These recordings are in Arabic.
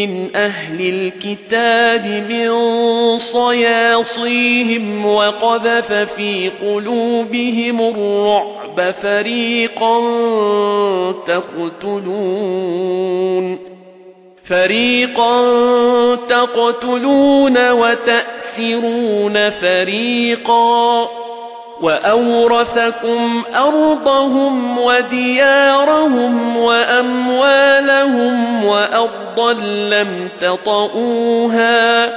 مِنْ أَهْلِ الْكِتَابِ مِنْ صَيَاصِيهِمْ وَقَذَفَ فِي قُلُوبِهِمُ الرُّعْبَ فَرِيقًا تَقْتُلُونَ. فَرِيقًا تَقْتُلُونَ وَتَأْسِرُونَ فَرِيقًا. وَأَوْرَثَكُمْ أَرْضَهُمْ وَدِيَارَهُمْ وَأَمْوَالَهُمْ وَأَرْضًا لَّمْ تَطَئُوهَا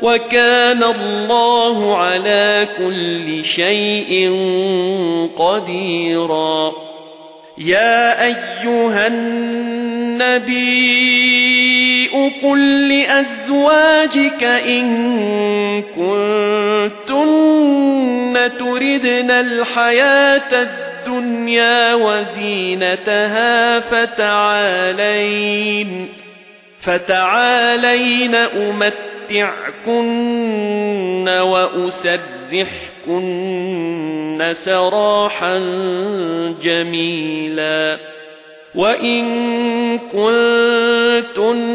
وَكَانَ اللَّهُ عَلَى كُلِّ شَيْءٍ قَدِيرًا يَا أَيُّهَا النَّبِيُّ قُل لِّأَزْوَاجِكَ إِن كُنتُنَّ تُرِدْنَ الْحَيَاةَ الدُّنْيَا وَزِينَتَهَا فَتَعَالَيْنَ فَتَعَالَيْنَ أُمَتِّعْكُنَّ وَأُسَرِّحْكُنَّ سَرَاحًا جَمِيلًا وَإِن كُنتُنَّ